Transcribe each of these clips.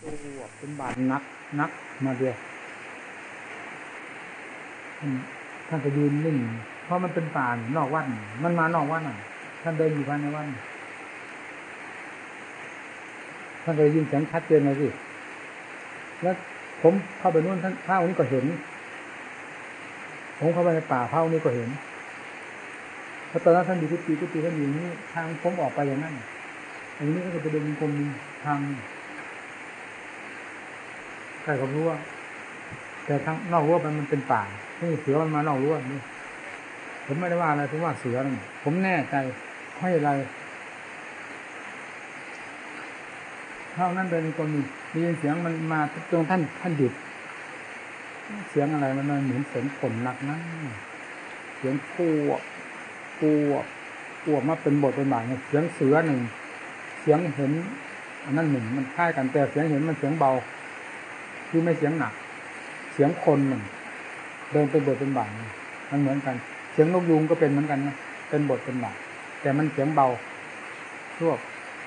ตัวเป็นบาดนักนักมาเดียวท่านก็ยืนนิ่งเพราะมันเป็นป่านอกวัดมันมานอกวัดน่ะ ท่านเดินอยู่ภายในวัดท่านก็ยินเสียงชัดเจนเลยสิแล้วผมเข้าไปนู่นท่านพระองค์นี้ก็เห็น ผมเข้าไปในป่าพระองค์นี้ก็เห็นพอตอนนั้นท่านอยู่กุฏิกุฏิท่านอยู่นี่ทางผมออกไปอย่างนั้นอันนี้ก็จะไปเดินกรมทาง ใครก็รู้วแต่ทางนอกรั้วมันมันเป็นป่านี่เสือมันมานอกรั้วนี่ผมไม่ได้ว่าอะไรผมว่าเสือนั่นผมแน่ใจไม่อะไรเท่านั้นเดินกรมมีเสียงมันมาตรงท่านท่านหยุดเสียงอะไรมันเหมือนเสียงฝนหนักนะเสียงปวกปวกปวมาเป็นบทเป็นบาทเสียงเสือหนึ่งเสียงเห็นอันนั้นหนึ่งมันคล้ายกันแต่เสียงเห็นมันเสียงเบา คือไม่เสียงหนัก เสียงคนหนึ่งเดินเป็นบทเป็นบาทมันเหมือนกัน เสียงนกยูงก็เป็นเหมือนกันนะเป็นบทเป็นบาทแต่มันเสียงเบาทั่ว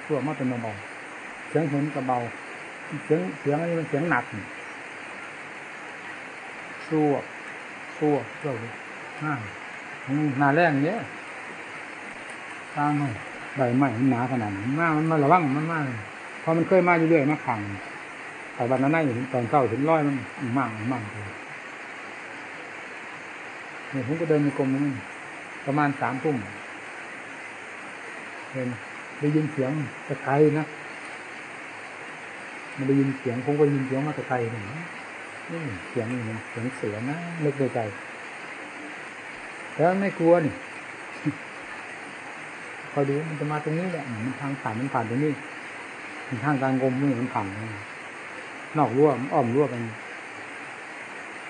ทั่วมาเป็นเบาเสียงเห็นกับเบา เสียงเสียงอันนี้มันเสียงหนักชั่วชั่วชั่วน่าหนาแรงเนี้ยตามไม่ใบไม้หนาขนาดนี้มามันมาระวังมันมากพอมันเคยมาเรื่อยๆมาขัง แต่วันนั้นอยู่ตอนเช้าถึงร้อยมันมากมากเลยเนี่ยผมก็เดินในกรมนี้ประมาณสามทุ่มเห็นได้ยินเสียงตะไคร้นะมันได้ยินเสียงผมก็ยินเสียงมาตะไคร้หนึ่งนี่เสียงนี่เสียงเสือนะนึกในใจแล้วไม่กลัวนี่คอยดูมันจะมาตรงนี้แหละมันทางผ่านมันผ่านตรงนี้มันทางการงมนี่มันผ่าน นอกรั้วอ้อมรั้วกัน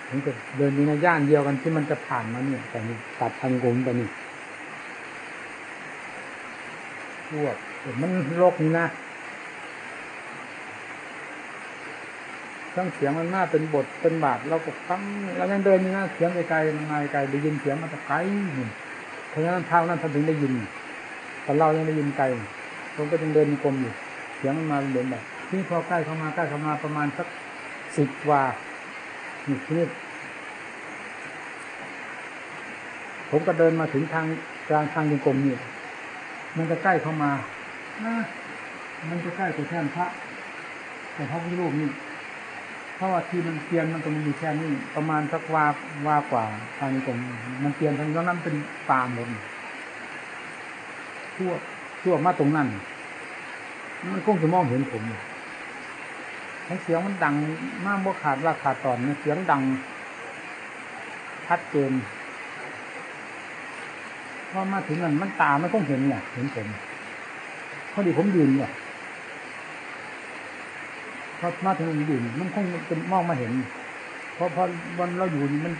มันจะเดินอยู่ในย่านเดียวกันที่มันจะผ่านมาเนี่ยแต่นี่ตัดทางงมไปนี่พวกมันโรคนี้นะทั้งเสียงมันมาเป็นบทเป็นบาทเราก็ฟังเรายังเดินอยู่นะเสียงไกลๆมันมาไกลได้ยินเสียงมันจะไกลเพราะฉะนั้นเท่านั้นท่านถึงได้ยินแต่เรายังได้ยินไกลผมก็ยังเดินกลมอยู่เสียงมันมาเป็นแบบ ที่พอใกล้เข้ามาใกล้เข้ามาประมาณสักสิบวานี่ทีนี้ผมก็เดินมาถึงทางกลางทางยังกลมนี่มันจะใกล้เข้ามามันจะใกล้กับแท่นพระ แต่พระพุทธรูปนี่เพราะว่าที่มันเตียนมันก็มีอยู่แค่นี้ประมาณสักวาวากว่าทางนี้ตรงมันเตียนทางนั้นเป็นป่าหมดทั่วทั่วมาตรงนั้น มันคงจะมองเห็นผม เสียงมันดังมากบ่ขาดราขาดตอนเสียงดังชัดเจนพอมาถึงนั้นมันตาไม่คงเห็นเนี่ยเห็นผมพอดีผมยืนเนี่ยพอมาถึงยืนมันคงจะมองมาเห็นเพราะพอวันเราอยู่มัน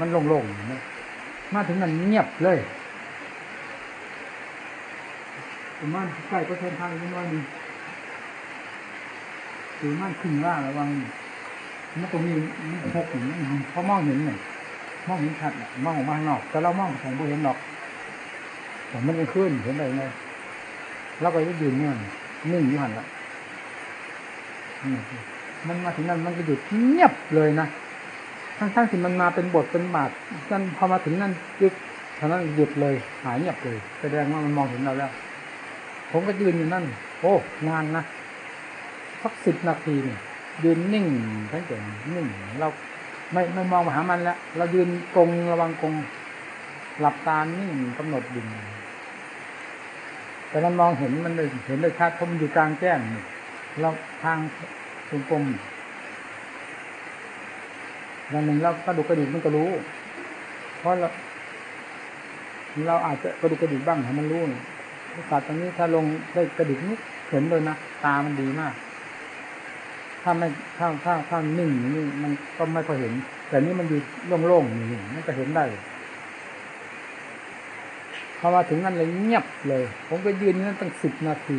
มันโล่งๆนะมาถึงนั้นเงียบเลยผมว่าใกล้ก็เทินทางนิดน้อยนึง ถือมันขึ้นว่าระวังมันตรงนี้มันพกอย่างนี้เขามองเห็นเนี่ยมองเห็นชัดมองออกมาข้างนอก แต่เรามองผมไม่เห็นหรอกผมมันจะขึ้นเห็นได้ไงเราก็จะยืนเนี่ยนิ่งอยู่หันละมันมาถึงนั้นมันก็หยุดเงียบเลยนะทั้งๆที่มันมาเป็นบทเป็นบาทกันพอมาถึงนั้นยึดเท่านั้นหยุดเลย หายเงียบเลยแสดงว่ามันมองเห็นเราแล้ว ผมก็ยืนอยู่นั่น โอ้ นานนะ สักสิบนาทีนี่ยืนนิ่งทั้งเก่นิ่งเราไม่ไม่มองมาหามันแล้วเรายืนกงระวังกงหลับตานิ่งกำหนดยินแต่มันมองเห็นมันเลยเห็นเลยชัดเพราะมันอยู่กลางแจ้งเราทางตรงกลมอย่างหนึ่งเรากระดูกกระดิกมันก็รู้ เพราะเราเราอาจจะกระดูกกระดิกบ้างให้มันรู้สัตว์ตรงนี้ถ้าลงได้กระดิกนิดเห็นเลยนะตามันดีมาก ถ้าไม่ถ้าถ้าถ้านิ่งนี่มันก็ไม่ค่อเห็น แต่นี่มันอยู่โล่งๆนี่มันก็เห็นได้พอมาถึงนั้นเลยเงียบเลย ผมก็ยืนนั้นตั้งสิบนาที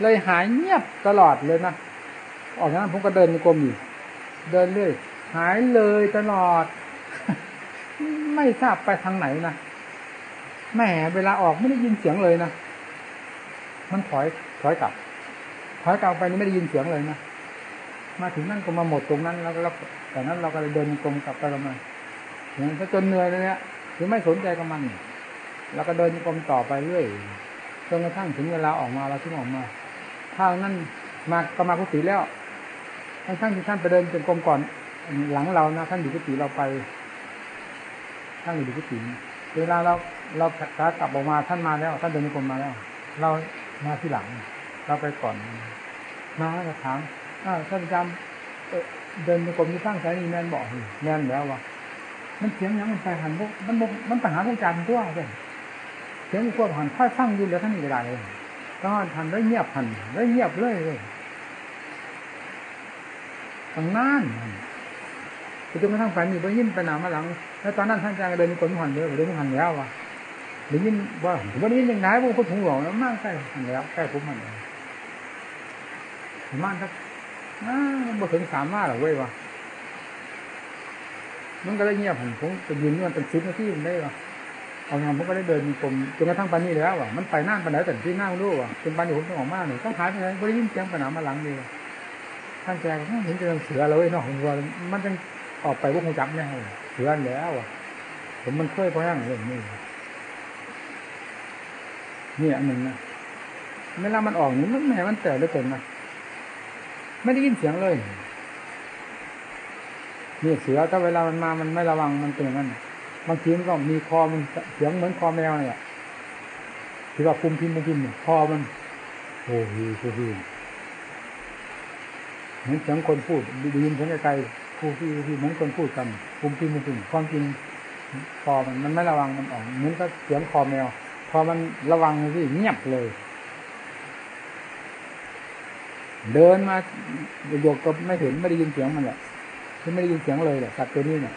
เลยหายเงียบตลอดเลยนะออกจากนั้นผมก็เดินกลมอยู่เดินเรื่อยหายเลยตลอด ไม่ทราบไปทางไหนนะแหมเวลาออกไม่ได้ยินเสียงเลยนะมันถอยถอยกลับถอยกลับไปนี่ไม่ได้ยินเสียงเลยนะ มาถึงนั่นก็มาหมดตรงนั้น แล้วแล้วแต่นั้นเราก็เลยเดินกลมกลับไปกลับมาอย่างนั้นก็จนเหนื่อยเลยเนี่ยคือไม่สนใจกับมันแล้วก็เดินกลมต่อไปเรื่อยจนกระทั่งถึงเวลาออกมาเราถึงออกมาทางนั้นมาก็มากุฏิแล้วทั้งทั้งที่ท่านไปเดินจนกลมก่อน หลังเรานะท่านอยู่กุฏิเราไปท่านอยู่กุฏิเวลาเราเราขากลับออกมาท่านมาแล้วท่านเดินกลมมาแล้ว เรามาที่หลัง เราไปก่อนมาแล้วถาม อ้าวท่านจำเดินกลมที่ตั้งใจนี่แมนบอกแมนแล้ววะมันเสียงยังมันไปหันพวกมันมันไปหาพวกจันตัวเลยเสียงพวกหันค่อยฟังอยู่แล้วท่านนี่ก็ได้เลยก็ทันได้เงียบหันได้เงียบเลยเลยตั้งนานไปจนกระทั่งฝันอยู่ไปยินไปหนามาหลัง แล้วตอนนั้นท่านอาจารย์เดินกลมหันเลยเดินหันแล้ววะได้ยินว่าวันนี้ยังไงพวกคนถุงหลงแล้วมากใกล้หันแล้วใกล้ผมหันแล้วมากครั บอ้าบ่ถึงสามมาหรอกเว้ยวะมันก็ได้เงียบผมผมจะยืนนี่มันเป็นสิบนที่มันได้วะเอางานผมก็ได้เดินกลมจนกระทั่งปานนี้แล้ววะมันไปนั่งไปไหนแต่ที่นั่งรู้วะจนปานนี้ผมต้องออกมาหนึ่งต้องหายไปไหนไม่ได้ยินเสียงปัญหามาหลังเดีท่านแกก็เห็นจะเสือเลยเนาะผมว่ามันจะออกไปพวกคงจับแน่เสือแล้ววะผมมันเคยพอยังเรื่องนี้นี่อันหนึ่งนะเวลามันออกนี่มันแหมมันแต่เลยเกินนะ ไม่ได้ยินเสียงเลยนี่เสือถ้าเวลามันมามันไม่ระวังมันเป็นอย่างนั้นบางทีมันก็มีคอมันเสียงเหมือนคอแมวเนี่ยที่ว่าพุ่มพิมพ์พุ่มพิมพ์คอมันโอ้โหโอ้โหเหมือนเสียงคนพูดดียินเสียงไกลๆผู้ที่ที่เหมือนคนพูดกันพุ่มพิมพ์พุ่มพิมพ์ความจริงคอมันมันไม่ระวังมันออกเหมือนกับเสียงคอแมว พอมันระวังที่เงียบเลย เดินมาโยกก็ไม่เห็นไม่ได้ยินเสียงมันแหละคือไม่ได้ยินเสียงเลยแหละสัตว์ตัวนี้เนี่ย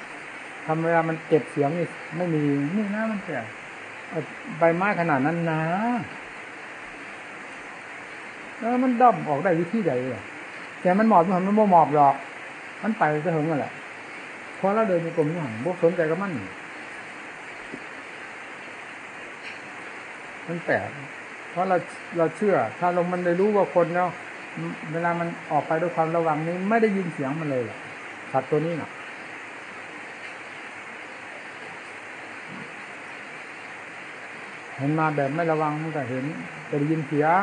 ทำเวลามันเก็บเสียงนี่ไม่มีนี่นะมันแก่ใบไม้ขนาดนั้นนะแล้วมันด้อมออกได้วิธีใดเลยแต่มันหมอบมันมันโมหมอบหรอก มันไปจะหึงกันแหละพอเราเดินในกลมนี่หันพวกสนใจกับมันมันแปลกเพราะเราเราเชื่อ ถ้าลงมันได้รู้ว่าคนแล้ว เวลามันออกไปด้วยความระวังนี้ ไม่ได้ยินเสียงมันเลยสัตว์ตัวนี้นะเห็นมาแบบไม่ระวังมันก็เห็นจะได้ยินเสียง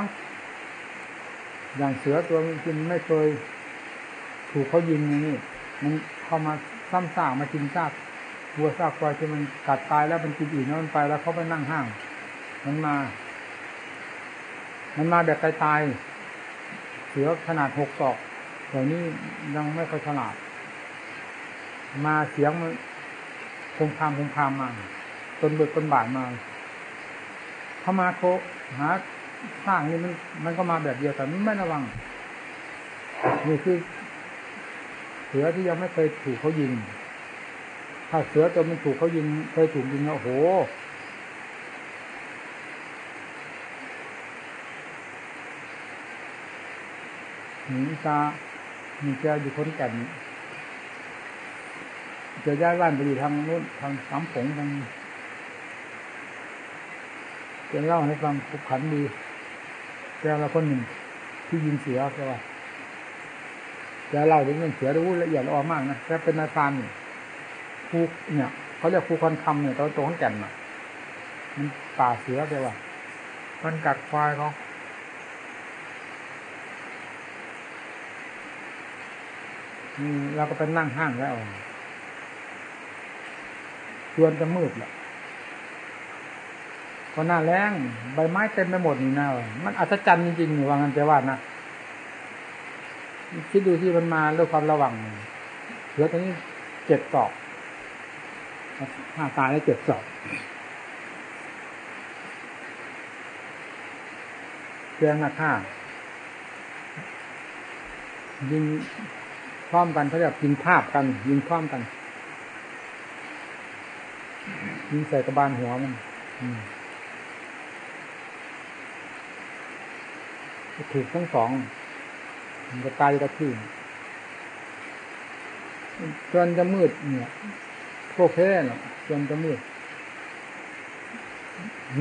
อย่างเสือตัวมันกินไม่เคย ถูกเขายิงอย่างนี้มันเข้ามาซ้ำซากมากินซากวัวซากควายที่มันกัดตายแล้วมันกินอีกแล้วมันไปแล้วเขาไปนั่งห้าง มันมา มันมาแบบตายๆ เสือขนาดหกศอกเหล่านี้ยังไม่ค่อยฉลาด มาเสียงมันคงคามคงคามมาต้นเบิดต้นบาทมาเข้ามาโคหาสร้างนี่มันมันก็มาแบบเดียวแต่ไม่ระวัง นี่คือ เสือที่ยังไม่เคยถูกเขายิง ถ้าเสือตัวมันถูกเขายิง เคยถูกยิงแล้วโอ้โห หนีตามีเจ้าอยู่คนแก่นเจะย้ายบ้านไปอยู่ทางนู้นทางสามผงทางจะเล่าให้ฟังขุบขันดีแกละคนหนึ่งที่ยิงเสือแกว่าแกเล่าถึงเรื่องเสือรู้ละเอียดอ่อมากนะแกเป็นอาจารย์ภูเนี่ยเขาเรียกภูคอนคำเนี่ยตัวตัวของแก่นอะมันป่าเสือแกว่ามันกัดควายเขา เราก็ไปนั่งห้างแล้วชวนจะมืดแหละพอหน้าแรงใบไม้เต็มไปหมดนี่นะมันอัศจรรย์จริงๆว่างันจะว่านะคิดดูที่มันมาด้วยความระวังเหลือตอนนี้เจ็ดศอกห้าตายแล้วเจ็ดศอกเพียงหน้าข้ายิง พร้อมกันเขาเรียกยิงภาพกัน ยิงพร้อมกันยิงใส่กระบาลหัวมันถูกทั้งสองมันจะตายกระทืบจนจะมืดเนี่ยโคแค่เนาะจนจะมืด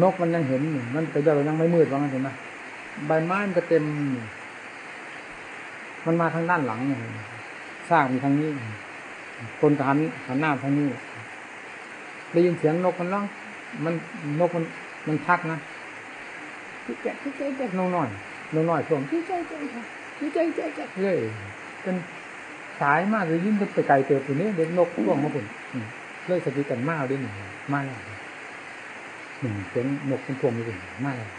นกมันยังเห็นมันแต่เรายังไม่มืดว่างั้นเห็นไหมใบไม้มันก็เต็ม มันมาทางด้านหลังเนี่ย สร้างมีทางนี้คนก็หันหันหน้าทางนี้ได้ยินเสียงนกมันร้องมันนกมันมันทักนะที่แกะที่แกะแกะนกน้อยนกน้อยช่วงที่แกะแกะที่แกะแกะแกะเลยเป็นสายมากเลยยิ่งไปไกลเติบอยู่นี้เด็กนกร่วงมาปุ่นเลยสติกันมากด้วยหนึ่งมากเลยหนึ่งเสียงนกเป็นพวงมีปุ่นมากเลย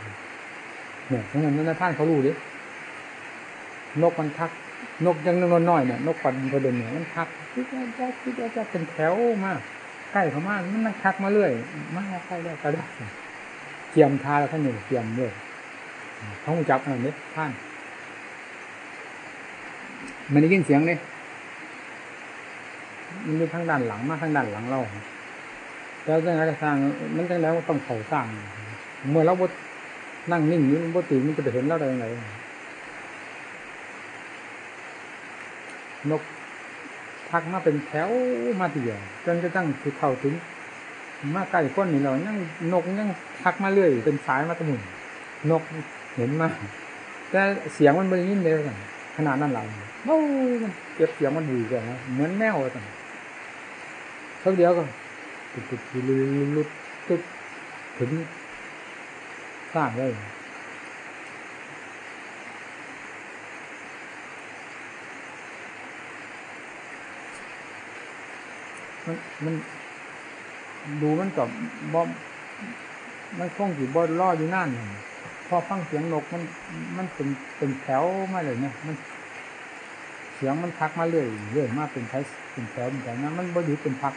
เนี่ยทั้งนั้นนั่นท่านเขารู้ดินกมันทัก นกยังนอนน้อยเนี่ยนกปันกระเด็นเนี่ยมันทักที่แกะแกะที่แกะเป็นแถวมากใกล้เขามากมันทักมาเรื่อยมาใกล้ได้วก็ได้เจียมทาแล้วท่านหนึ่งเจียมเลยท้องจับอะไรนี้ท่านมันได้ยินเสียงเลยมันมีทางด้านหลังมาทางด้านหลังเราแล้วจังไงก็สร้างมันจังแล้วต้องเขาสร้างเมื่อเราบดนั่งนิ่งอยู่บดตื่นมันจะไปเห็นเราได้ยังไง นกทักมาเป็นแถวมาเดียวจนกระทั่งคือเข้าถึง มาใกล้ก้นนี่เรายังนกยังทักมาเรื่อย เป็นสายมาตะมุนนกเห็นมาแต่เสียงมันไม่ได้ยินเลยกันขนาดนั้นเราโอ้มันเก็บเสียงมันดีกันนะเหมือนแมวเลยกันสักเดียวก็ตุดตุดลุลุดตุดถึงสร้างเล มันมัน ดูมันกับบ่มันคงอยู่บนล่ออยู่นั่นพอฟังเสียงนกมันมันเป็นเป็นแถวมาเลยเนี่ยมัน เสียงมันพักมาเรื่อยเรื่อยมากเป็นแถวเป็นแถวเป็นแถวนั้นมันบ่หยุดเป็นพัก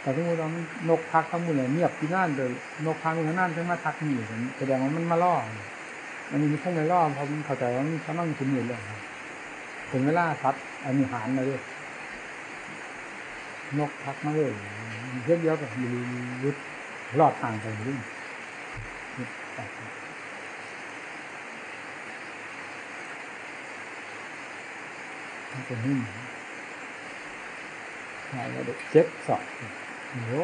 แต่สมมติเรานกพักทั้งหมดเลยเงียบที่นั่นเลยนกพักอยู่นั่นถึงมาทักนี่แสดงว่ามันมาล่ออันนี้มันคงไม่ล่อเพราะมันเข้าใจว่ามันเขาต้องคุณอยู่เลยถึงเวลาทัดอันนี้หานเลย นกพักมาเลยเยอะเยอะกับยุดรอดทางไปเรื่อยมันเป็นนิ่มใช่แล้วเด็กเจ็บสอบโอ้โห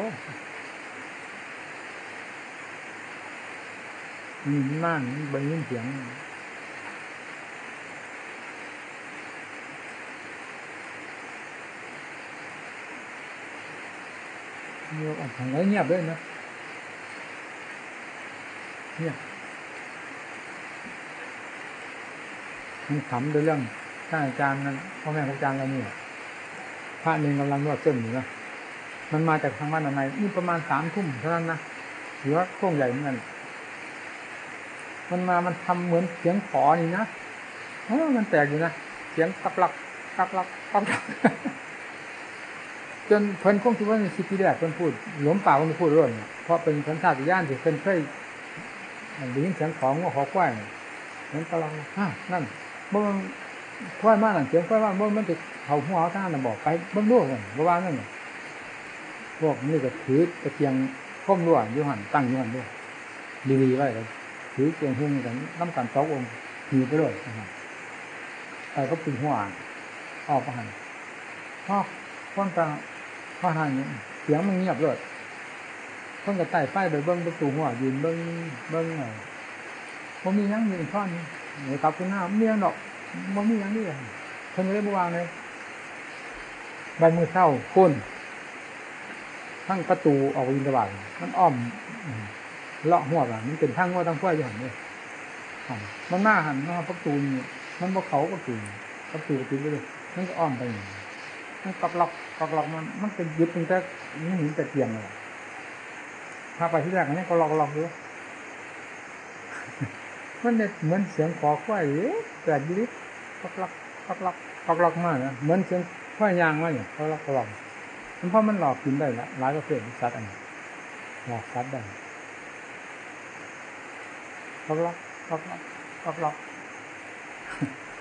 มีม่านบนยินเสียง เงียบออกทางไหนเงียบด้วยนะเงียบมันขำด้วยเรื่องท่านอาจารย์นั้นพ่อแม่อาจารย์เราเนี่ยพระหนึ่งกำลังนวดเส้นอยู่นะมันมาจากทางบ้านอะไรนี่ประมาณสามทุ่มเท่านั้นนะหรือว่าโค้งใหญ่เหมือนกันมันมามันทำเหมือนเสียงขอนี่นะเออมันแตกอยู่นะ เสียงตับหลักตับหลักตับหลัก จนเพิ่นคงคิดว่าในคิดที่แรกเพิ่นพูดหลวมป่าเพิ่นพูดเรื่องเพราะเป็นสัญชาตญาณที่เพิ่นเคยได้ยินเสียงของว่าขอควายนั้นกำลังฮะนั่นเมื่อควายมากหลังเสียงควายมากเมื่มันจะเขาหัวท่านน่ะบอกไปบื้องด้กันว่านั่นพวกนี้ก็ถือตะเกียงข้มรั่วยุหันตั้งยุหันด้วยดีๆไว้เลยถือเกียงหุ้มกันน้ำกันสององค์หีไปเลยไปก็ปีหัวออกไปหันพ่อพ่นตา พ่อหันเสียงมันเงียบเลยพ่นกับไต่ไฟไปเบิ้งประตูหัวยืนเบิ้งเบิ้งไงผมมียังมีท่อนนี้เดี๋ยวครับคุณหน้าเมียงดอกมันมียังนี่เลยเพิ่งเลยเมื่อวานเลยใบมือเศร้าคุ้นทั้งประตูออกวินตบาทมันอ้อมเลาะหัวแบบมันเป็นทั้งว่าทั้งขั้วอยู่หันเลยมันหน้าหันหน้าประตูนี่มันบ่เขาประตูประตูประตูไปเลยมันก็อ้อมไปหนึ่ง มันกล็อกกล็อกมันมันเป็นยึดตั้งแต่นี่หินแต่เทียงเลยถ้าไปที่แรกอันนี้ก็ล็อกหลอกด้วยมันเนี่ยเหมือนเสียงขอควายแต่ยิบกล็อกกล็อกกล็อกกล็อกมากนะเหมือนเสียงควายยางมากอย่างกล็อกกล็อกมันเพราะมันหลอกกินได้ละหลายประเภทสัตว์อันนี้หลอกสัตว์ได้กล็อกล็อกกล็อกล็อกกล็อกล็อก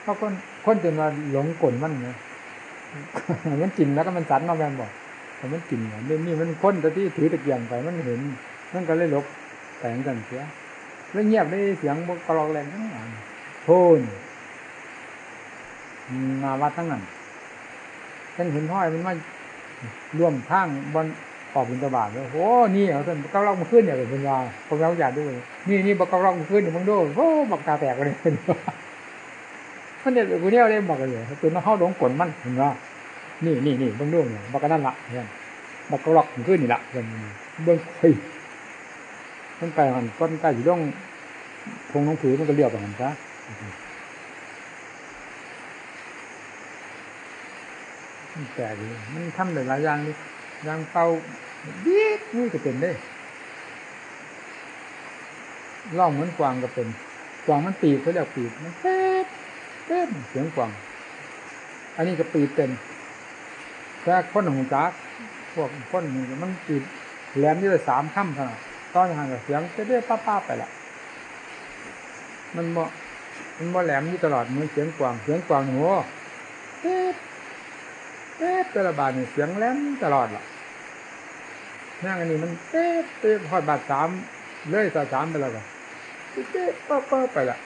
เพราะคนคนจนมาหลงกลมันเนี่ย มันกินแล้วก็มันสัตว์มาแบมบอกแต่มันกินเนี่ยนี่มันคนแต่ที่ถือตะเกียงไปมันเห็นมันก็เลยลบแต่งกันเสียแล้วเงียบได้เสียงกรองแรงทั้งนั้นโทนมาวัดทั้งนั้นฉันเห็นห้อยมันมาร่วมข้างบนขอบบินตบาทแล้วโอ้นี่เอาท่านก้าวล่องมาขึ้นเนี่ยเป็นยาพวกเราอยากด้วยนี่นี่บกก้าวล่องมาขึ้นเนี่ยมึงดูโอ้บอกตาแตกเลยเป็น มันเนี่ยกูเนี่ยได้บอกกันเลยตัวน้องเข้าหลงกลมันเห็นว่านี่นี่นี่เบื้องล่วงเนี่ยบอกกันนั่นละเนี่ยบอกกระหลอกขึ้นนี่ละเบื้องเบื้องเฮ้ยมันไก่หันก้นไก่อยู่ต้องพงน้องผือมันก็เรียบแบบนั้นซะมันแปลกเลยมันทำหลายอย่างนี่ยางเป่ายีดนี่ก็เป็นได้ล่องเหมือนกวางก็เป็นกวางมันปีกเขาเรียกปีกมันเป๊ะ เป๊ะเสียงกวางอันนี้ก็ปีกเป็นแค่คนหงจักพวกคนหงมันปีกแหลมยี่เลยสามค่ำเท่านั้นตอนห่างกับเสียงจะได้ป้าป้าไปละมันบ่มันบ่แหลมอยู่ตลอดเหมือนเสียงกวางเสียงกวางหัวเป๊ะเป๊ะแต่ละบาทเนี่ยเสียงแหลมตลอดล่ะนั่งอันนี้มันเป๊ะเป๊ะพอบาทสามเลยสาสามไปแล้วก็เป๊ะป้าป้าไปละ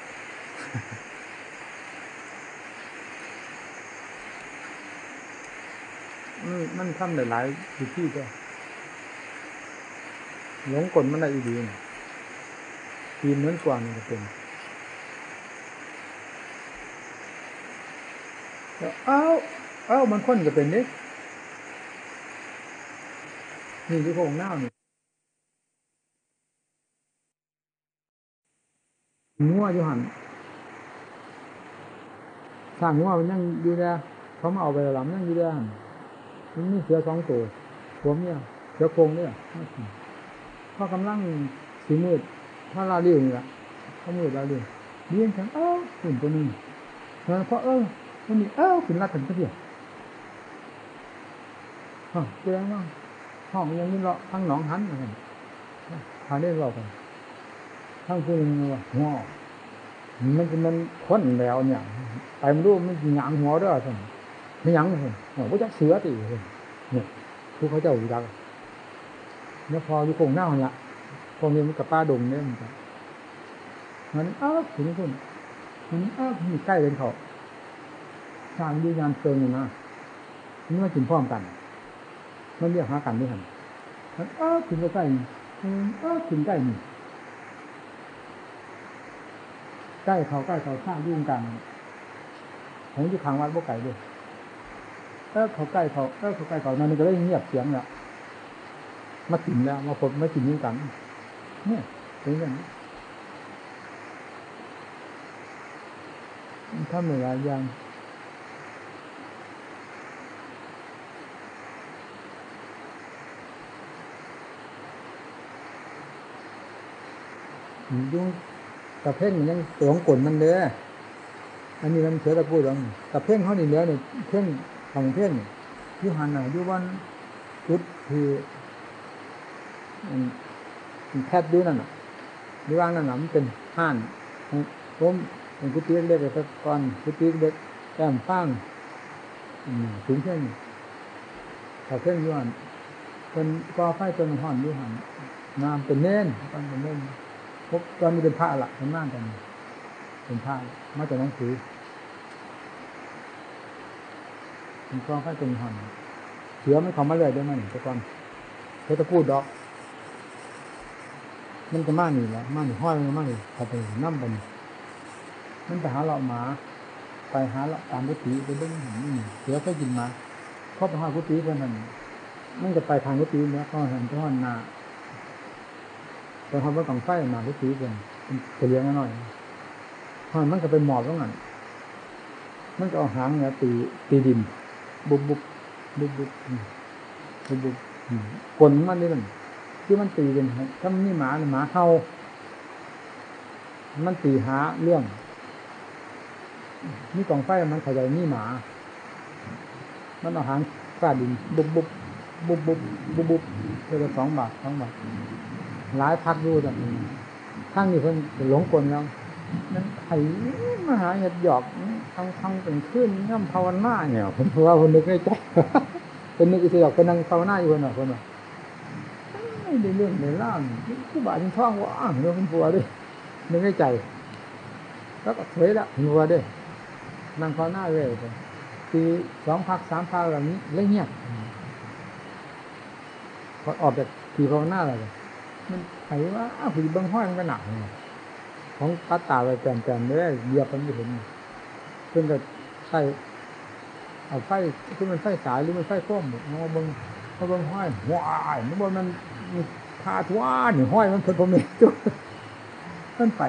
มันมันทำหลายอยู่ที่ก็หลงกลมันได้อีดีเหมือนกว่านี่ก็เป็นเอ้าเอ้ามันค้นก็เป็นนี่นี่ที่โคงหน้านี่งัวอยู่หันสร้างงัวมันยังอยู่แล้เขามาเอาไปแล้วมันยังอยู่แล้วหั่ มันมีเสือสองตัวหัวเมียเสือโครงเนี่ยพอกำลังสีมืด ถ้าลาเรียวนี่แหละเขามืดลาเรียวเลี้ยงฉันเอ้าหุ่นตัวนี้เพราะเออมันนี่เอ้าขึ้นรัดถึงเสียฮะแสดงว่าห้องยังมีเลาะทั้งหนองหันเหมือนกันพาได้รอบกันทั้งคืนว่าหัวมันจะมันค้นแล้วเนี่ยไปมันรู้มันหยางหัวด้วยท่าน ไม่ยั้งเลยโอ้โหจักเสือตีเนี่ยผู้เขาเจ้าอยู่ดักเนี่ยพออยู่โคงหน้าเนี่ยพวกนี้มันกับป้าดงเนี่ยมันมันอ้าวถึงคนมันอ้าวมีใกล้เป็นเขาทางดีงานเชิงอยู่นะมันมากินพร้อมกันมันเรียกหากันด้วยกันมันอ้าวถึงใกล้อ้าวถึงใกล้นี่ใกล้เขาใกล้เขาข้างยุ่งกันผมอยู่ข้างวัดบ่ไก่ด้วย เออเขาใกล้เขาเออเขาใกล้เขานั่นก็ได้เงียบเสียงแล้วมากินแล้วมาพบมากินด้วยกันเนี่ยเป็นอย่างนี้ถ้าเหมือนอย่างยุ่งกระเพ่งมันยังสวงกลมันเด้ออันนี้มันเสือตะพูดหรอกกระเพ่งเขานี่เนื้อเนี่ยเพ่ง ของเพ่งยุหันน่ะยุวันจุดคือแพทย์ดูนั่นน่ะดูว่างนั่นน่ะมันเป็นห้านผมเป็นกุฏิเล็กๆสักก้อนกุฏิเล็กแก้มฟ้างสูงเพ่งกระเพ่งยุหันเป็นกอไฟเป็นห่อนยุหันงามเป็นเน่นตอนเป็นเน่นพบตอนนี้เป็นพระละเป็นมากกันเป็นพระมาจากหนังสือ เป็นกองไฟเป็นห่อนเสือไม่เขามาเลยได้ไหมต่ก่อนเขาจะพูดดอก มันก็มาหนีแล้วมาหนีห้อยมันมาหนีเขาไปนั่มไปมันไปหาเราหมา ไปหาเราตามกุฏิไปเบิ้งหันเสือก็กินมาเข้าไปหากุฏิเพื่อนนั่นมันจะไปทางกุฏิเนี่ยก็หันไปห้อนนาไปห้องว่ากองไฟมากุฏิเพื่อนจะเลี้ยงหน่อยห้อนมันก็ไปหมอบแล้วงั้นมันก็เอาหางเนี่ยตีตีดิน บุบบุบบุบบุบบุบบุบกลมันนี่มันที่มันตีเป็นถ้ามันนี่หมาหมาเห่ามันตีหาเรื่องนี่กองไฟมันขยายนี่หมา มันเอาหางฟาดดินบุบบุบบุบบุบบุบบุบเพื่อสองบาทสองบาทหลายพักดูแบบนี้ข้างนี้เพิ่นหลงกลแล้ว นั่นไอ้มหาเหตุหยอกทางทางเป็นขึ้นย่ำภาวนาเนี่ยผมว่าคนนึกในใจเป็นนึกอิสระเป็นนั่งภาวนาอยู่คนหน่ะคนหน่ะในเรื่องในล่ามผู้บาดยิงท้องว่าเรื่องเป็นผัวด้วยนึกในใจ แล้วก็เฉยละหัวด้วยนั่งภาวนาเลยไปทีสองพักสามพักแบบนี้เล่เงียบพอออกจากทีภาวนาเลยมันไอ้ว่าผีบังห้อยมันก็หนัก ของปัตตาไปแปลนๆไม่ได้เหยียบมันไม่เห็นพิ่นก็ใส่เอาไฟคือมันไฟสายหรือมันไฟส้มมาเบิ่งมาเบิ่งห้อยว้ายมันบ่มันพาทว่านี่ห้อยมันเพิ่นบ่มีจุดเพิ่นไป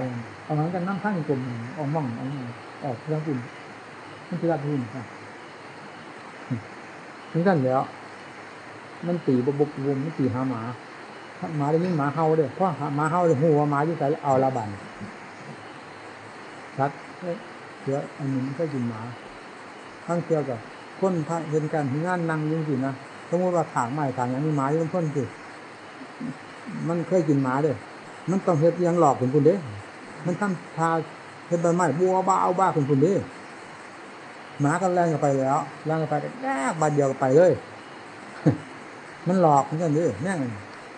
เอาหลังกันน้ำข้างกลมออกม่องออกม่องออกเรื่องอุ่นมันสิรับอุ่นครับถึงกันแล้ว มันตีบบบบวมมันตีหาหมาหมาได้ยินหมาเห่าเด้อเพราะหมาเห่าเลยหัวหมาอยู่ใส่เอาละบัน ชัดเสืออันนี้ไม่ใช่กินหมาทั้งเกี่ยวกับคนพระเห็นการงานนั่งยิงสินะสมมติว่าถางไม้ถางอย่างนี้หมาอยู่บนพ้นสิมันเคยกินหมาเด้อมันต้องเฮ็ดยังหลอกคุณคุณเด้ มันทำทาเฮ็ดใบไม้บัวบ้าเอาบ้าคุณคุณเด้หมาก็แรงกันไปแล้วแรงกันไปแรกบาดเดียวก็ไปเลย มันหลอกเหมือนกันด้แน่ง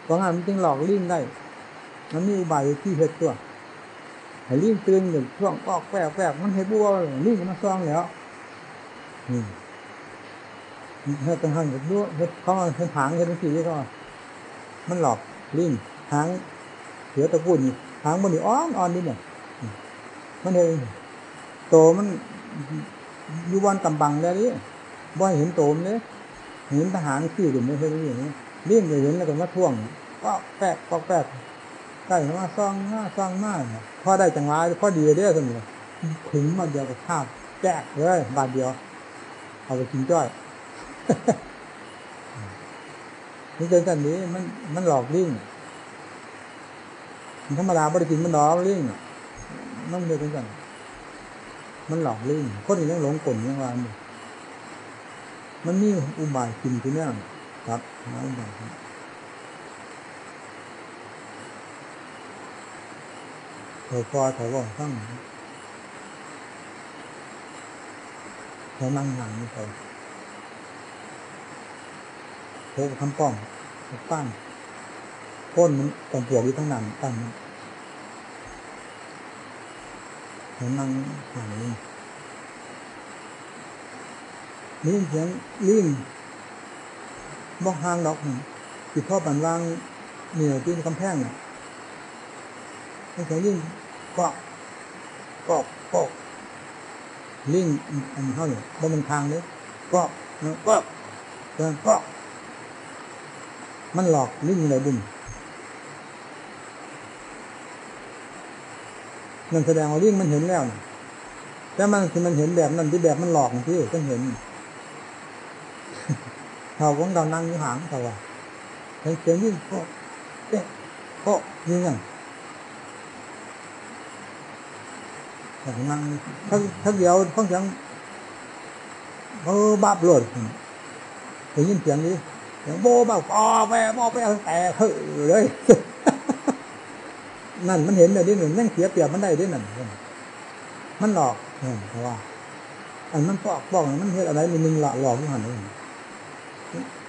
เพราะงั้นมันจึงหลอกลิ้นได้ มันมีอุบายที่เห็ดตัว ให้ลิ้นตื่นอย่งช่วงออกแปกแปกมันเห็ดบัวลิ้นมันซองแล้วนี่เฮ็ดตั้งหันเห็ดบัวเห็ดเขาเห็ดหางเห็ดสีก็มันหลอกลิ้นหางเสือตะกุนหางมันนี่อ่อนอ่อนนิดเนี่ยมันเห็นโตมันอยู่วันกำบังได้ดิบ่เห็นโตมเลยเห็นทหารขี่อยู่ไม่ใช่อย่างนี้เลี่ยงเห็นแล้วก็มาท่วงก็แปะก็แปะ ใกล้มาซองหน้าซองหน้าพอได้จังหวะพอดีเด้อสมุนถึงมาเดียวกับข้าวแจกเลยบาทเดียว เอาไปกินจ้อยนี่เกินกันนี้มันมันหลอกลิ่งธรรมดาไม่ได้กินมันหลอกลิ่งมันเดียวกัน มันหลอกลิ่งคนอื่นยังหลงกลยังวางอยู่มันมีอุบายกินที่เนี่ยครับหาอุบาย เถอพอเถอว่าทั้งเถอนั่งห่างนี่เถอโถคำป้องปั้นพ้นมันกำปวกอยู่ทั้งนั้นตั้งเถอนั่งห่างนี่นี่เสียงลิ้นบอกห่างดอกติดท่อบันวางเหนียวที่กำแพงน่ะ นี่เสียงลิ้นก็ก็ก็ลิ้นอันเท่าเนี่บนมันทางเลยก็ก็เดินก็มันหลอกลิ้นอยู่ไหนบุญนั่นแสดงว่าลิ้นมันเห็นแล้วแต่มันคือมันเห็นแบบนั้นที่แบบมันหลอกที่ต้องเห็นเขาของเรานั่งอยู่หางเขาว่าเห็นเสียงยิ่งโคเอ๊ะโคยิ่งยัง แต่นั่งทั้งทั้งเดียวทั้งเสียงเออบาปหล่นเห็นยินเสียงนี้เสียงโบบ้าปอแปบอแปแต่เฮ้เลยนั่นมันเห็นเลยดิหนึ่งนั่งเสียเปรียบมันได้ดินั่นมันหลอกเพราะว่า อันมันปอกปอกมันเห็นอะไรมันนึงหลอกหลอกทุกหันเลย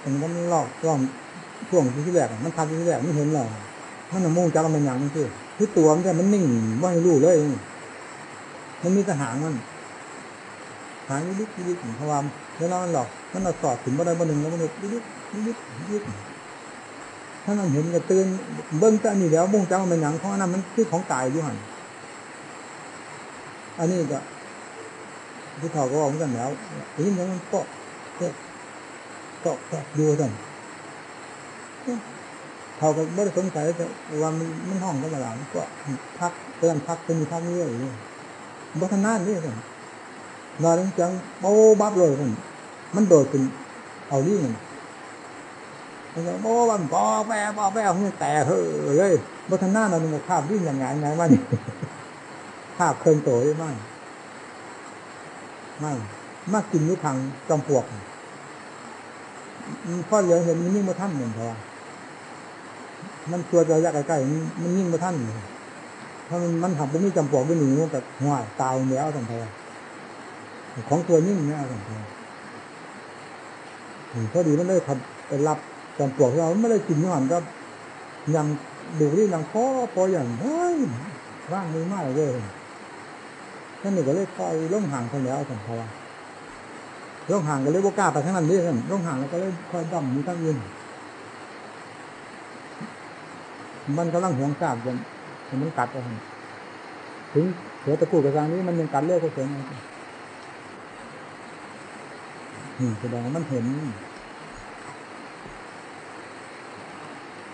มันก็มันหลอกหลอกช่วงที่แรกมันทำที่แรกไม่เห็นหรอกมันมุ่งจักมันอย่างนี้คือคือตัวมันแต่มันนิ่งว่รู้เลย มันมีทหารมันหางลิกลิกเพราะว่าเวลามันหลอกมันเราสอดถึงบ่ได้บ่หนึ่งแล้วมันลิกลิกลิกลิกถ้ามันเห็นก็ตื่นเบิ้งจะนี่แล้วมุ่งจักมันอย่างเพราะนั้นมันคือของตายอยู่หันอันนี้ก็ที่เขาก็บอกเหมือนกันแล้วยิ่งแล้วมันเก็ก็ก็ก็ดูกันเขาก็ไม่ได้สงสัยแต่ว่ามันมันห้องก็มาหลังก็พักเตือนพักเป็นพักเรื่อยอยู่ บัฒนานี่กันนอนจังโบ้บับเลยมันมันโดดขึ้นเอานี่มันมันโบ้บันปอแปะปอแปะมันแต่เฮ้ยเลยบัฒนาเราหนึ่งข้ามวิ่งอย่างไงไงมันข้าเคยโตได้มั้งมั่งมากกินยุทางจอมปลวกพ่อเหลือเห็นมันยิ่งมาท่านเหมือนพอมันตัวระยะใกล้ๆมันยิ่งมาท่าน ถ้ามันมันทำเป็นนี่จำปลวกเป็นหนึ่งมันแบบห่วยตายแล้วสัมภาระของตัวยิ่งเนี่ยสัมภาระพอดีมันได้ทำไปรับจำปลวกเราไม่ได้กินย้อนก็ยังดูที่ยังพอพออย่างเฮ้ยร่างมือมากเลยท่านนี่ก็เลยคอยล่องห่างคนแล้วสัมภาระล่องห่างก็เลยโบกล้าไปทั้งนั้นนี่ท่นล่องห่างแล้วก็เลยคอยดั่มมีตั้งยืนมันกำลังห่วงทราบจน มันกัดเอาถึงเสือตะกูกระซังนี้มันยังกัดเลือดก็เสือไงนี่แสดงว่ามันเห็น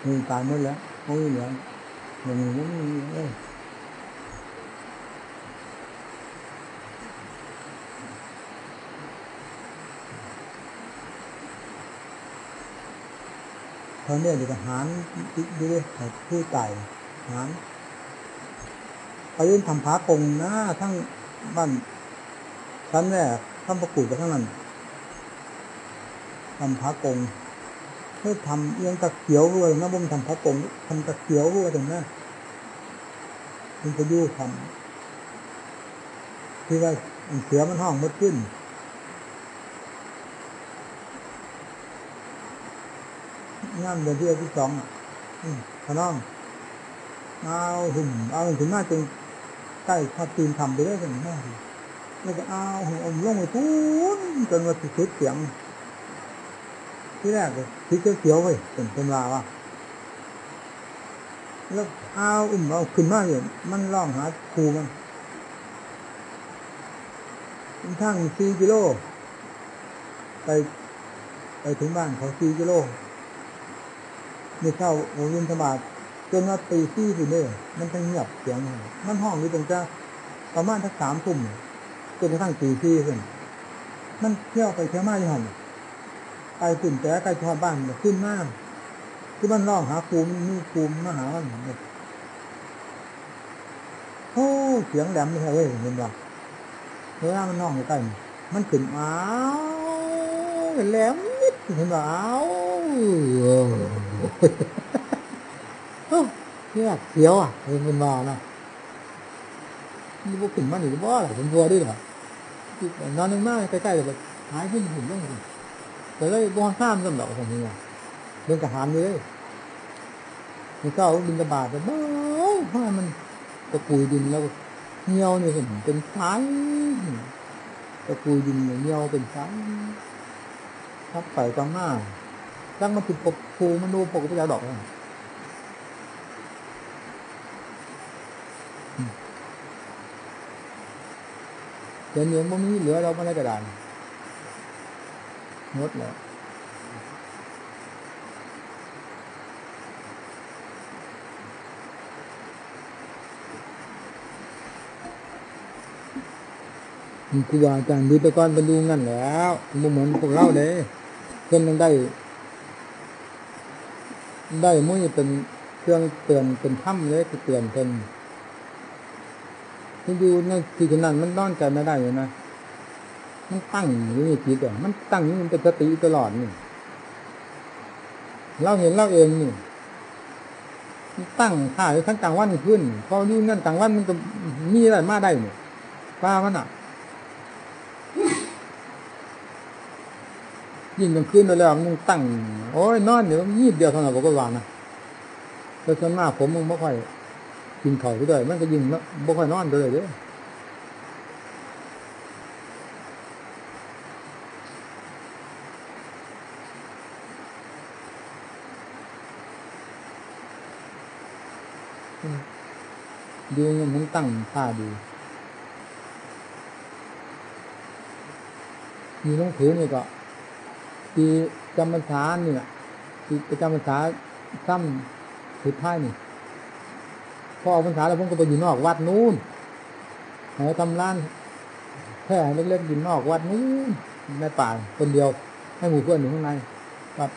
นี่ตายหมดแล้วโอ้ยเหลืออย่างนี้ไม่มีเอ้ยตอนนี้เดี๋ยวหารดูดิผู้ไต่หาร ไปยื่นทำผากงนะทั้งบ้านชั้นแรกทำประกุดไปทั้งนั้นทำผากงเพื่อทำเอียงตะเขียวเวยนะบ่มทำผากงทำตะเขียวเวยตรงนั้นมันจะยู่ทำที่ว่าเสือมันห้องมดขึ้นงานเดือนที่ที่สองอะพน้องเอาหุ่มเอาถึงหน้าจน ใกล้พอตีนทำไปได้ถึงหน้าแล้วก็เอาหุ่มอมลงไปปุ้นจนว่าติดเสียง ที่แรกเลยติดเสียวไปเป็นเป็นลาวอะแล้วเอาอุ่มเอาขึ้นมาเนี่ยมันล่องหาครูมันทั้งสี่กิโล ไป ไปถึงบ้านเขาสี่กิโลนี่เข้าโอวินธบาต จนว่าตีที่สิเนี่ยมันจะเงียบเสียง มันห้องอยู่ตรงจะประมาณทักสามทุ่มจนกระทั่งตีที่ขึ้นมันเที่ยวไปเที่ยวมาอยู่หันไปขึ้นแต่ใกล้ชอบบ้านขึ้นมากคือมันร้องหาภูมิมีภูมิมาหามันเนี่ยโอ้เสียงแหลมไม่ใช่เว้ยเห็นป่ะเวลามันน้องอยู่ใกล้มันขึ้นอ้าวแหลมนิดเห็นปะอ้าว เนี่ยเขียวอะเป็นเป็นวานะนี่พวกขึ้นมาหนิบ่อะไรเป็นวัวด้วยเหรอนอนนึงมากใกล้ๆเลยหายขึ้นหุ่นต้องหุ่นแต่เลยบอลข้ามกันดอกของมึงอะเดินกระหามเลยมันก็เอาบินกระบาดไปบ้าเพราะมันตะกุยดินแล้วเงี้ยวเนี่ยเห็นเป็นสายตะกุยดินเงี้ยวเป็นสายทับไปกลางหน้าตั้งมาติดปกภูมันดูปกประยาดอกเลย เดี๋ยวนี้มันมีเหลือเราไม่ได้กระดานงดแล้วครูบาอาจารย์ดูตะกอนบรรลุงั้นแล้วมันเหมือนพวกเราเลยเพื่อนมันได้ ได้มุ่ยเป็นเครื่องเตือนเป็นถ้ำเลยเตือนเพิ่นมัน อยู่ในที่นั้นมันนอนใจไม่ได้เลยนะมันตั้งอยู่ในจิตอะมันตั้งอยู่มันเป็นสติตลอดนี่เราเห็นเราเองนี่ตั้งท่ายทั้งกลางวันขึ้นพออยู่นั่นกลางวันมันก็มีอะไรมาได้เนี่ยป้ามันอะยิ่งกลางคืนแล้วมึงตั้ง โอ้ยนอนเดี๋ยวยีบเดียวเท่านั้นก็วางนะแต่ส่วนมากผมมึงไม่ค่อย กินข้าวด้วยมันก็ยิ่งไม่ค่อยนอนเลยเด้อดูมันตั้งท่าดีมีน้องถือนี่ก็ที่จำพรรษาเนี่ยที่ประจำพรรษาซ้ำสุดท้ายนี่ พอออกพรรษาแล้วผมก็ไปอยู่นอกวัดนู้นหาทำร้านแค่เล็กๆอยู่นอกวัดนู้นในป่าคนเดียว ให้หมู่เพื่อนอยู่ข้างในวัด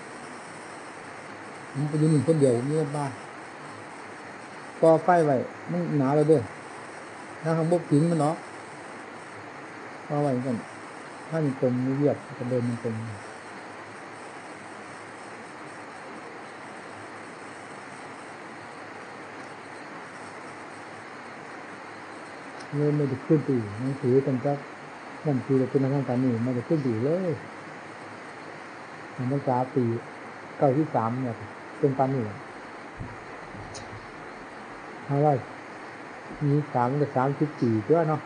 ผมไปอยู่หนึ่งคนเดียวนี่บ้านก็ไฟไว้มันหนาแล้วด้วยถ้าข้างบกผิงมันเนาะก็ไว้กันถ้ามีกลมมีเรียบจะเดินมันกลม เลยไม่ได้ขึ้นตีหนังสือกันจักนั่นคือเป็นทางการนี่ไม่ได้ขึ้นตีเลยมันภาษาปีเก้าที่สามเนี่ยเป็นปานนี่อะไรมีสามกับสามสิบสี่เจ้าเนาะ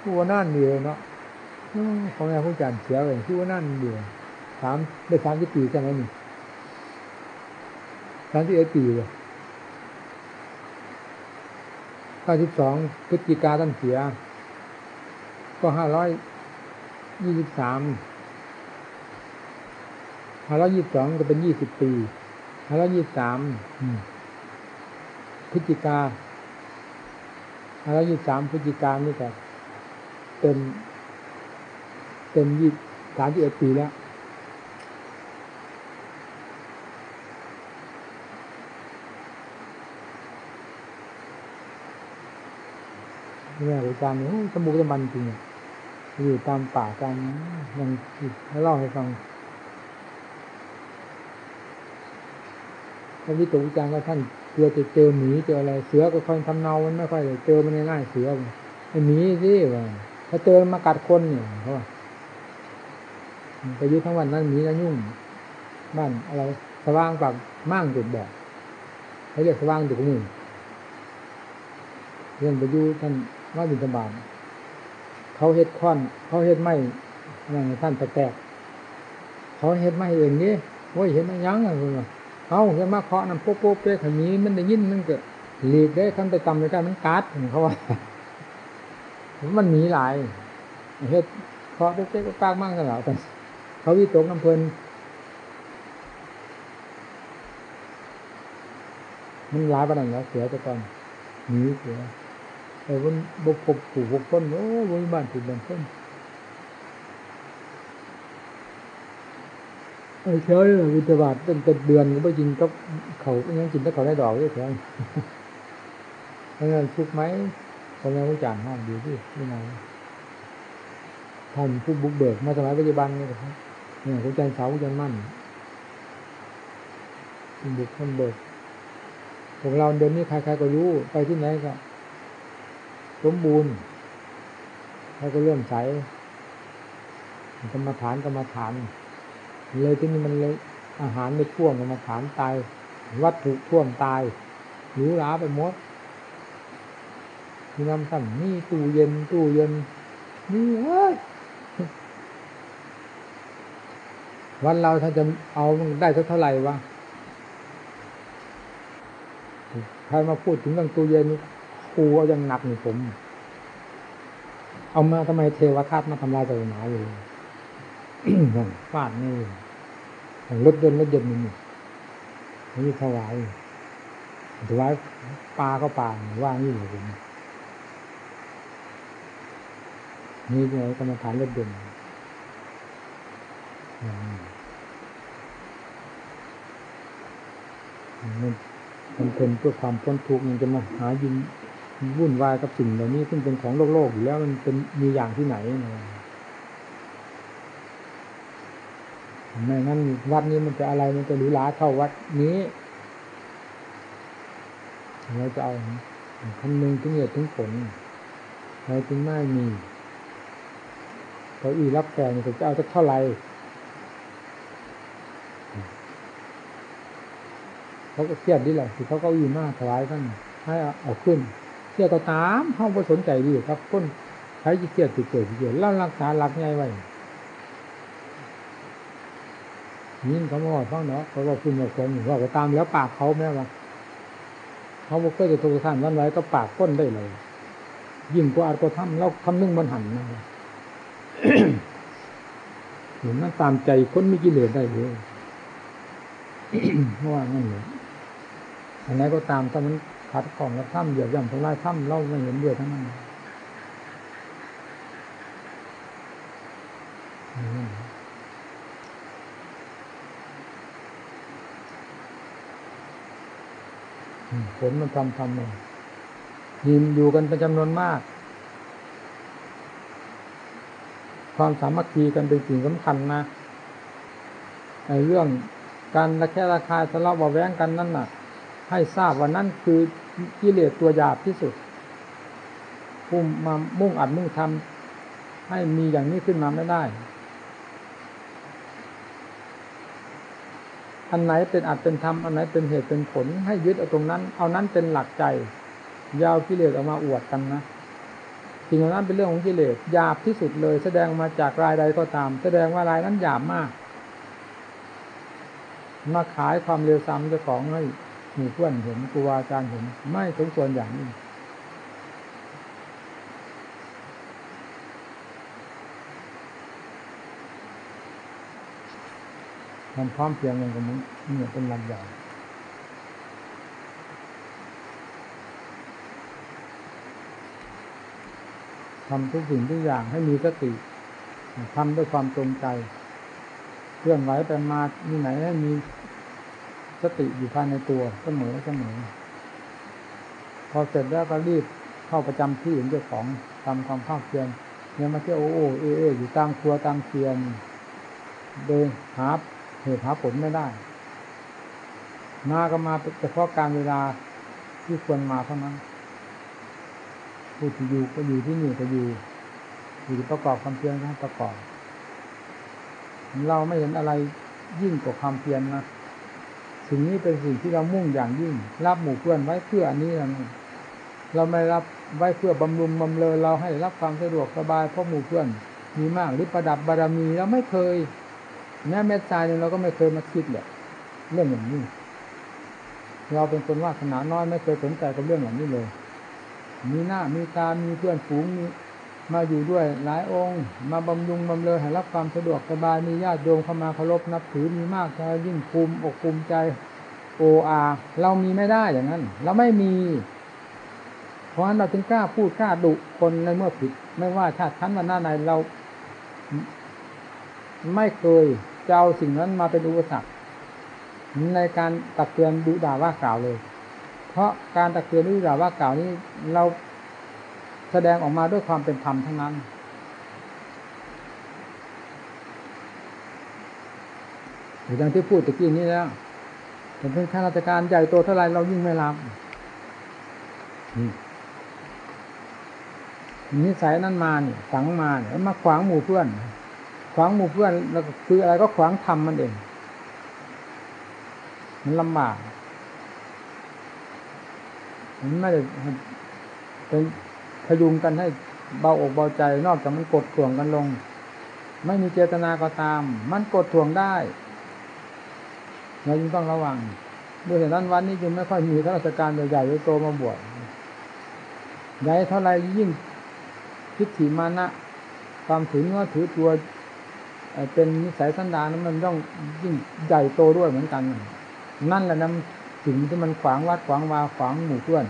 ผู้ว่านั่นเดียวเนาะขอแม่ผู้จานเสียเลยผู้ว่านั่นเดียวสามได้สามสิบปีใช่ไหมนี่สามสิบเอ็ดปีเลย เก้าสิบสองพฤศจิกาท่านเสีย ก็ห้าร้อยยี่สิบสามห้าร้อยยี่สิบสองก็เป็นยี่สิบปีห้าร้อยยี่สิบสามพฤศจิกาห้าร้อยยี่สิบสามพฤศจิกานี่ก็เต็มเต็มยี่สามสิบเอ็ดปีแล้ว แม่ยอาจารย์เนี่ยสมุกสมันจริงอยู่ตามป่าตามยังเล่าให้ฟังท่านวิตุอาจารย์ว่าท่านเกลัวจะเจอหมีเจออะไรเสือก็ค่อยทำเนามันไม่ค่อยเจอมันง่ายเสือไอ้หมีสิว่าถ้าเจอมากัดคนเนี่ยเขาไปยุทั้งวันนั้นหมีแล้วยุ่งบ้านอะไรสว่างปากมั่งจุดบอกเขาเรียกสว่างจุดมือเรื่องไปยุท่าน ว่าบินตบานเขาเฮ็ดค้อน เขาเฮ็ดไม้อะไรท่านแตกเขาเฮ็ดไม้เองนี่โอ้ยเห็นมันยั้งอะคุณเขาเห็นมาเคาะน้ำโป๊ะโป๊ะเป๊ะขมีมันได้ยินมันเก็หลีกได้ขั้นไปตำไปได้มันกัดเขาว่ามันหนีหลายเฮ็ดเคาะเป๊ะเป๊ะก็ปากมากกันแล้วแต่เขาวิตกน้ำเพลินมันร้ายประดันแล้วเสียไปก่อนหนีเสีย แต่วันบกปกผูกบกต้นโอ้บนบ้านถูกบ้านต้นไอ้เช้าเนี่ยวิทยาบาทเป็นเป็นเดือนก็ไปกินก็เขายังกินถ้าเขาได้ดอกด้วยเถอะเพราะงั้นทุกไหมคนแม่ผู้จานห้ามอยู่ที่ที่ไหนท่านผู้บุกเบิกมาสมัยปัจจุบันนี่ครับเนี่ยคุณจันเสาคุณจันมั่นบุกท่านเบิกพวกเราเดินนี่ใครๆก็รู้ไปที่ไหนก็ สมบูรณ์แล้วก็เริ่มใสกรรมฐานกรรมฐาน เลยที่นี่มันเลยอาหารไม่ท่วมกรรมฐานตายวัตถุท่วมตายหรูหราไปหมดมีน้ำสั่นนี่ตู้เย็นตู้เย็นนี่เอ้ยวันเราถ้าจะเอาได้สักเท่าไหร่วะใครมาพูดถึงเรื่องตู้เย็น ครูเอายังหนักนี่ผม เอามาทำไมเทวทัตมาทำลายศาสนาอยู่ฟาดนี่รถยนต์รถยนต์นี่นี่ถวายถวายปลาก็ปลาว่านี่เลยผมนี่ไงกรรมฐานรถยนต์มันมันเป็นเพื่อความพ้นทุกข์มันจะมาหายิน วุ่นวายกับสิ่งเหล่านี้ซึ่งเป็นของโลกโลกอยู่แล้วมันเป็นมีอย่างที่ไหนไม่งั้นวัดนี้มันจะอะไรมันจะหรูหราเท่าวัดนี้เราจะเอาคำนึงถึงเหตุถึงผลเราจึงไม่มีเขาอีรับแกงจะเอาสักเท่าไหร่เขาก็เครียดดีแหละที่เขาก็อีมากถวายท่านให้เอาขึ้น เครียก็ตามห้องผสนใจดีครับคนใช้ที่เครียติดเกิดเกิดแล้วรักษาหลักไงไว้ยินเขาบอกฟังเนาะเขาบอกคุณบอกคนว่าก็ตามแล้วปากเขาแม่ว่าเขาบอกก็จะถูกท่านวันไว้ก็ปากก้นได้เลย ยิ่งกว่าอาจก็ทำแล้วคำนึ่งมันหันนะเห็นมันตามใจคนมีกิเลสได้เลยเพราะว่างั้นเลยอันไหนก็ตามถ้ามัน ขัดของแล้วถ้ำเหยียบย่ำทำลายถ้ำเราไม่เห็นด้วยทั้งนั้นผลมันทำทำเลยยินอยู่กันเป็นจำนวนมาก ความสามัคคีกันเป็นสิ่งสำคัญนะในเรื่องการระแคะระคายทะเลาะเบาแว้งกันนั่นน่ะ ให้ทราบว่านั่นคือ กิเลสตัวหยาบที่สุดพุ่มมามุ่งอัดมุ่งทำให้มีอย่างนี้ขึ้นมาไม่ได้ อันไหนเป็นอัดเป็นธรรมอันไหนเป็นเหตุเป็นผล ให้ยึดเอาตรงนั้น เอานั้นเป็นหลักใจยาวกิเลสออกมาอวดกันนะสิ่งเหล่านั้นเป็นเรื่องของกิเลสหยาบที่สุดเลย แสดงมาจากรายใดก็ตาม แสดงว่ารายนั้นหยาบมาก มาขายความเร็วซ้ำเจ้าของให้ มีเพื่อนเห็นครูอาการเห็นไม่สมควรอย่างนี้ทำพร้อมเพียงกันกับมึงเหมือเป็นลำใหญ่ทำทุกสิ่งทุกอย่างให้มีสติทำด้วยความตรงใจ เคลื่อนไหวไปมาที่ไหนให้มี สติอยู่ภายในตัวเสมอเสมอ พอเสร็จแล้วก็รีบเข้าประจำที่ของเจ้าของทำความภาคเพียรเนี่ยมาเที่ยวโอโอเอเออยู่ตามครัวตามเคียนโดยหาเหตุหาผลไม่ได้ มาก็มาเฉพาะการเวลาที่ควรมาเท่านั้นผู้ที่อยู่ก็อยู่ที่นี่ก็อยู่อยู่ประกอบความเพียรก็ให้ประกอบ เราไม่เห็นอะไรยิ่งกว่าความเพียรนะ สิ่งนี้เป็นสิ่งที่เรามุ่งอย่างยิ่ง รับหมู่เพื่อนไว้เพื่ออันนี้เราไม่รับไว้เพื่อบำรุงบำเรอเราให้รับความสะดวกสบายเพราะหมู่เพื่อน มีมากหรือประดับบารมีเราไม่เคยแม้เม็ดทรายเนี่ยเราก็ไม่เคยมาคิดเลยเรื่องอย่างนี้เราเป็นคนว่าสนาน้อยไม่เคยสนใจกับเรื่องอย่างนี้เลย มีหน้ามีตา มีเพื่อนฝูงมี มาอยู่ด้วยหลายองค์ มาบำรุงบำเรอให้รับความสะดวกสบายมีญาติโยมเข้ามาเคารพนับถือมีมากจะยิ่งภูมิอกภูมิใจโออาเรามีไม่ได้อย่างนั้น เราไม่มี เพราะฉะนั้นเราจึงกล้าพูดกล้าดุคนในเมื่อผิด ไม่ว่าชาติชั้นวันหน้าไหนเรา ไม่เคยจะเอาสิ่งนั้นมาเป็นอุปสรรคในการตักเตือนดุด่าว่ากล่าวเลย เพราะการตักเตือนดุด่าว่ากล่าวนี้ เรา แสดงออกมาด้วยความเป็นธรรมทั้งนั้นอย่างที่พูดตะกี้นี้แล้วแต่เป็นข้าราชการใหญ่โตเท่าไรเรายิ่งไม่รับนิสัยนั้นมาเนี่ยฝังมาเนี่ยมาขวางหมู่เพื่อน ขวางหมู่เพื่อนแล้วคืออะไรก็ขวางทำมันเอง มันลำบากมันไม่ได้เป็น ยุงกันให้เบาอกเบาใจ นอกจากมันกดถ่วงกันลง ไม่มีเจตนาก็ตาม มันกดถ่วงได้เราจึงต้องระวังด้วยเหตุนั้นวันนี้จึงไม่ค่อยมีข้าราชการใหญ่ๆโตมาบวชใหญ่เท่าไรยิ่งทิฏฐิมานะความถือเนื้อถือตัวเป็นนิสัยสันดานนั้นมันต้องยิ่งใหญ่โตด้วยเหมือนกัน นั่นแหละนะสิ่งที่มันขวางวัดขวางวาขวางหมู่เพื่อน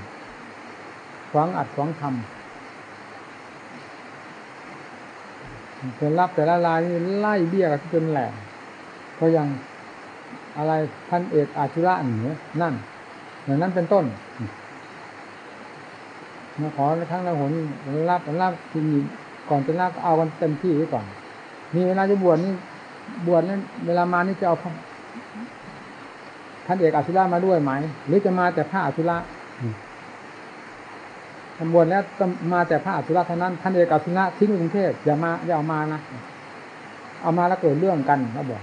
ขวางอัดขวางทำ เป็นรับแต่ละลายนี่ไล่เบี้ยกันจนแหลกก็ยังอะไรพันเอกอาชุระเหนีนั่นอย่างนั้นเป็นต้นมาขอครั้งละหนรับรับทีนี้ก่อนจะรับเอากันเต็มที่ไว้ก่อนมีเวลาจะบวชนี่บวชนี่เวลามานี่จะเอาท่านเอกอาชุระมาด้วยไหม หรือจะมาแต่พระอาชุระ บวชแล้วมาแต่พระอาชุรเท่านั้นท่านเอกอาชุระทิ้งกรุงเทพอย่ามาอย่าเอามานะเอามาแล้วเกิดเรื่องกันเขาบอก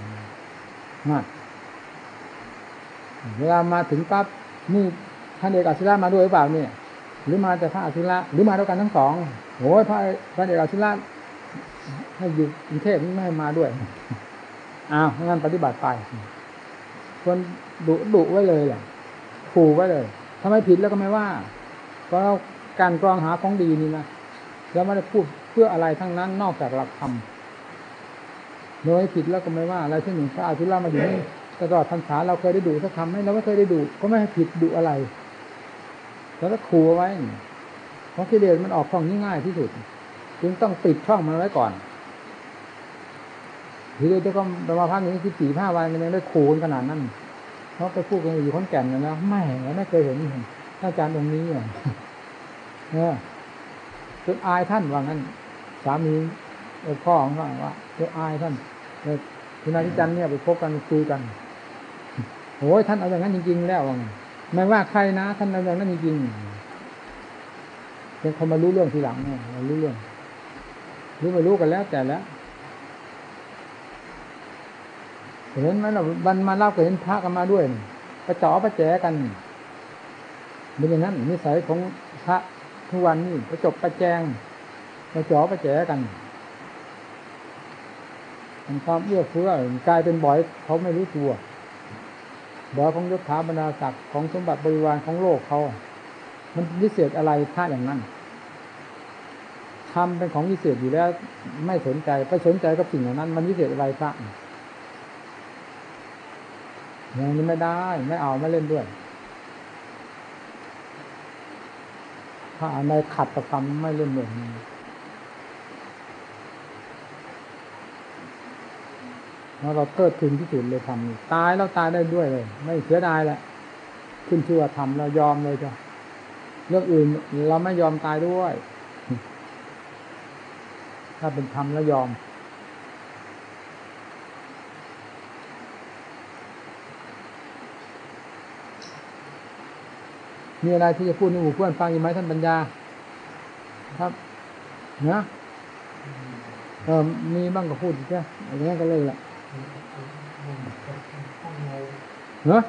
มาเวลามาถึงปั๊บนี่ท่านเอกอัศระมาด้วยหรือเปล่าเนี่ย หรือมาแต่พระอัศระหรือมาด้วยกันทั้งสองโอ้ยพระพระเอกอัศระให้อยู่กรุงเทพไม่ให้มาด้วยอ้าวงั้นปฏิบัติไปควรดุดุไว้เลยอะขู่ไว้เลยทำไมผิดแล้วก็ไม่ว่าเพราะเรา การกรองหาของดีนี่นะแล้วไม่ได้พูดเพื่ออะไรทั้งนั้น นอกจากหลักธรรมโดยผิดแล้วก็ไม่ว่าอะไรที่หนึ่งพระอาชุระมาอยู่นี่ตลอดพรรษาเราเคยได้ดูสักคำไหมเราไม่เคยได้ดู ก็ไม่ให้ผิดดูอะไร แล้วก็ขู่เอาไว้เพราะกิเลสมันออกช่องง่ายที่สุด จึงต้องปิดช่องมันไว้ก่อนทีเดียวจะก็ประมาพักนี้ที่สี่ห้าวันมันยังได้ขู่ขนาดนั้นเพราะไปพูดกันอยู่ขอนแก่นกันแล้วไม่ไม่เคยเห็นอาจารย์ตรงนี้อะ จนอายท่านว่างั้น สามีพ่อของเขาว่าจะอายท่านคุณอาจารย์เนี่ยไปพบกันคุยกันโอ้ยท่านเอาอย่างนั้นจริง ๆ แล้วไม่ว่าใครนะ ท่านเอาอย่างนั้นจริงๆเป็นคนมารู้เรื่องทีหลังเนี่ยมารู้เรื่อง รู้ไม่รู้กันแล้วแต่แล้วเห็นไหมเราบันมาเล่าก็เห็นพระกันมาด้วยประจอประแจกันเป็นอย่างนั้นนิสัยของพระ ทุกวันนี่ประจบประแจงประจอประแจกันมันความเอื้อเฟื้อกลายเป็นบ่อยเขาไม่รู้ตัวบ่อยของยศถาบรรดาศักดิ์ของสมบัติบริวารของโลกเขา มันวิเศษอะไรท่าอย่างนั้นทำเป็นของวิเศษอยู่แล้ว ไม่สนใจไปสนใจกับสิ่งเหล่านั้น มันวิเศษอะไรพระอย่างนี้ไม่ได้ ไม่เอาไม่เล่นด้วย ถ้าอันใดขัดกับคำไม่เล่นด้วยแล้วเราเกิดถึงที่สุดเลยทำนี่ตายแล้วตายได้ด้วยเลย ไม่เสียดายแหละขึ้นชื่อว่าทำเรายอมเลยจ้ะเรื่องอื่นเราไม่ยอมตายด้วย ถ้าเป็นธรรมแล้วยอม มีอะไรที่จะพูดในหมู่เพื่อนฟังอีกไหมท่านปัญญา ครับนะเออมีบ้างก็พูดใช่อย่างนี้ก็เลยแหละเนอะ